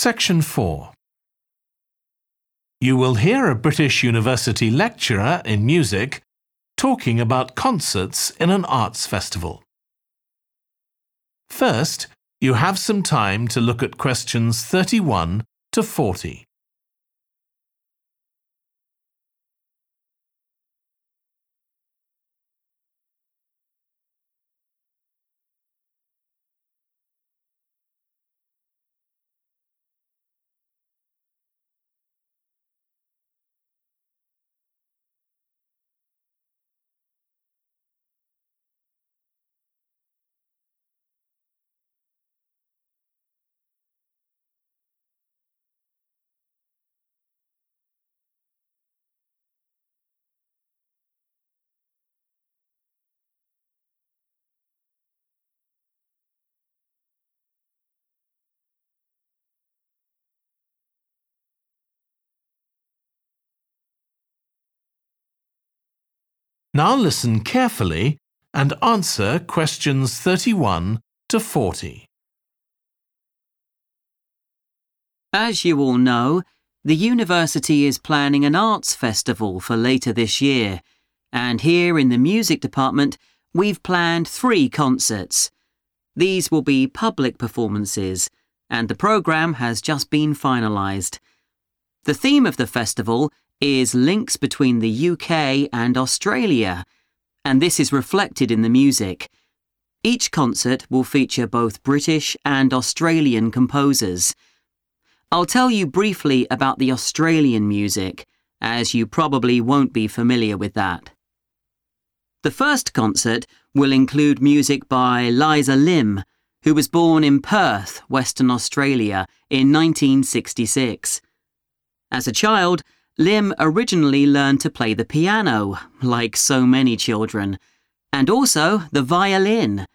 Section 4 You will hear a British university lecturer in music talking about concerts in an arts festival. First, you have some time to look at questions 31 to 40. Now listen carefully and answer questions 31 to 40. As you all know, the university is planning an arts festival for later this year, and here in the music department, we've planned three concerts. These will be public performances, and the programme has just been finalised. The theme of the festival is links between the UK and Australia, and this is reflected in the music. Each concert will feature both British and Australian composers. I'll tell you briefly about the Australian music, as you probably won't be familiar with that. The first concert will include music by Liza Lim, who was born in Perth, Western Australia, in 1966. As a child, Lim originally learned to play the piano, like so many children, and also the violin.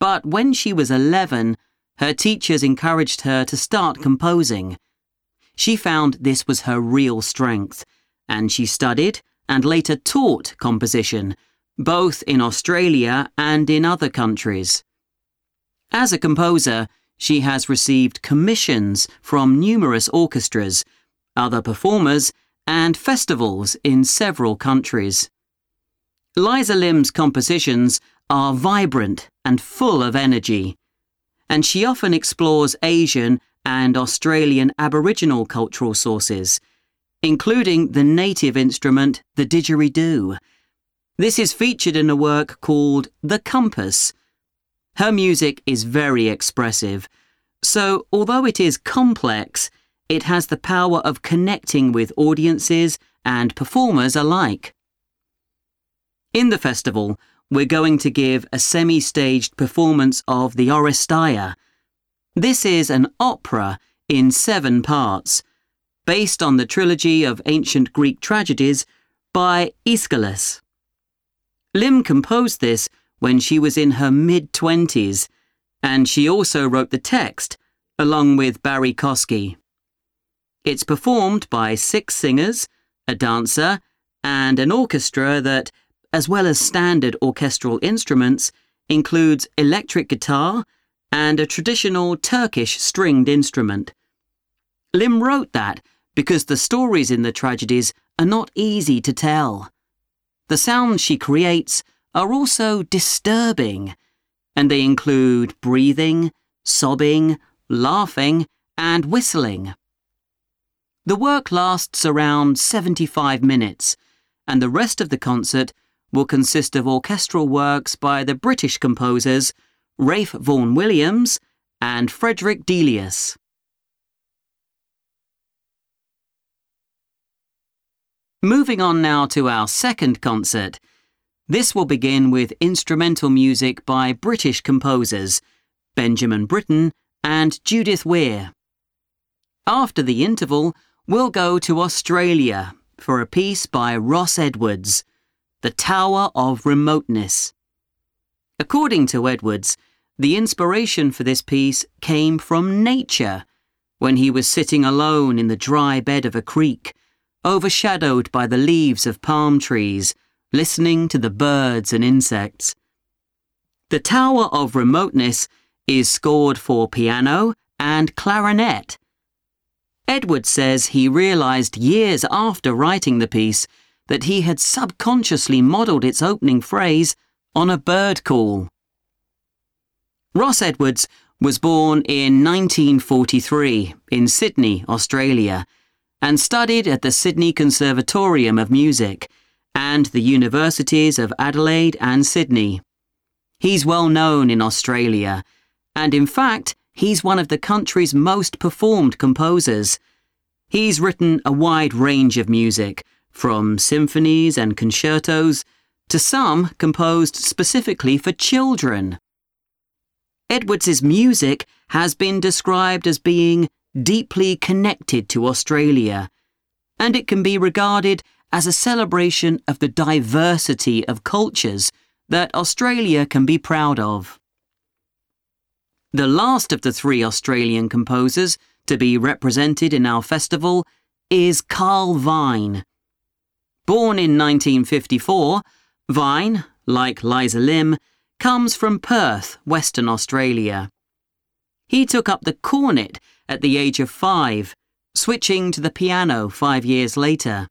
But when she was 11, her teachers encouraged her to start composing. She found this was her real strength, and she studied and later taught composition, both in Australia and in other countries. As a composer, she has received commissions from numerous orchestras, other performers, and festivals in several countries. Liza Lim's compositions are vibrant and full of energy, and she often explores Asian and Australian Aboriginal cultural sources, including the native instrument, the didgeridoo. This is featured in a work called The Compass. Her music is very expressive, so although it is complex, it has the power of connecting with audiences and performers alike. In the festival, we're going to give a semi staged performance of the Oresteia. This is an opera in seven parts, based on the trilogy of ancient Greek tragedies by Aeschylus. Lim composed this when she was in her mid 20s, and she also wrote the text, along with Barrie Kosky. It's performed by six singers, a dancer, and an orchestra that, as well as standard orchestral instruments, includes electric guitar and a traditional Turkish stringed instrument. Lim wrote that because the stories in the tragedies are not easy to tell. The sounds she creates are also disturbing, and they include breathing, sobbing, laughing, and whistling. The work lasts around 75 minutes, and the rest of the concert will consist of orchestral works by the British composers Ralph Vaughan Williams and Frederick Delius. Moving on now to our second concert. This will begin with instrumental music by British composers Benjamin Britten and Judith Weir. After the interval, We'll go to Australia for a piece by Ross Edwards, The Tower of Remoteness. According to Edwards, the inspiration for this piece came from nature when he was sitting alone in the dry bed of a creek, overshadowed by the leaves of palm trees, listening to the birds and insects. The Tower of Remoteness is scored for piano and clarinet Edwards says he realised years after writing the piece that he had subconsciously modelled its opening phrase on a bird call. Ross Edwards was born in 1943 in Sydney, Australia, and studied at the Sydney Conservatorium of Music and the universities of Adelaide and Sydney. He's well known in Australia, and in fact, he's one of the country's most performed composers. He's written a wide range of music, from symphonies and concertos to some composed specifically for children. Edwards's music has been described as being deeply connected to Australia, and it can be regarded as a celebration of the diversity of cultures that Australia can be proud of. The last of the three Australian composers to be represented in our festival is Carl Vine. Born in 1954, Vine, like Liza Lim, comes from Perth, Western Australia. He took up the cornet at the age of five, switching to the piano five years later.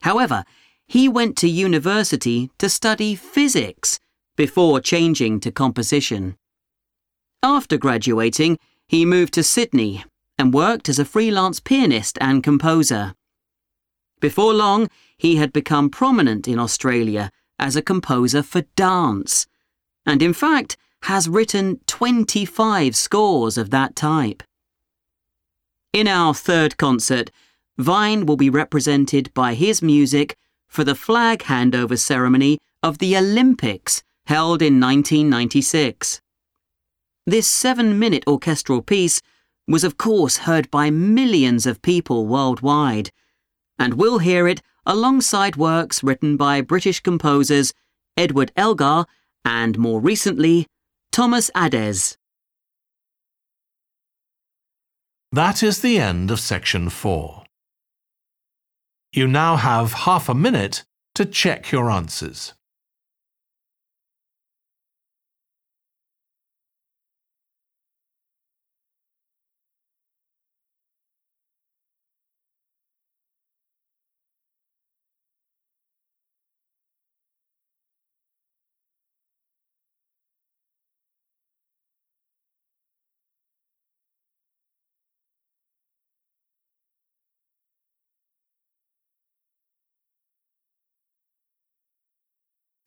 However, he went to university to study physics before changing to composition. After graduating, he moved to Sydney and worked as a freelance pianist and composer. Before long, he had become prominent in Australia as a composer for dance and in fact has written 25 scores of that type. In our third concert, Vine will be represented by his music for the flag handover ceremony of the Olympics held in 1996. This seven minute orchestral piece was, of course, heard by millions of people worldwide, and we'll hear it alongside works written by British composers Edward Elgar and more recently, Thomas Adès. That is the end of section 4. You now have half a minute to check your answers.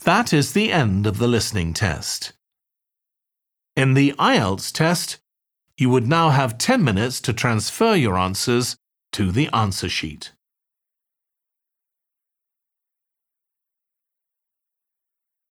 That is the end of the listening test. In the IELTS test, you would now have 10 minutes to transfer your answers to the answer sheet.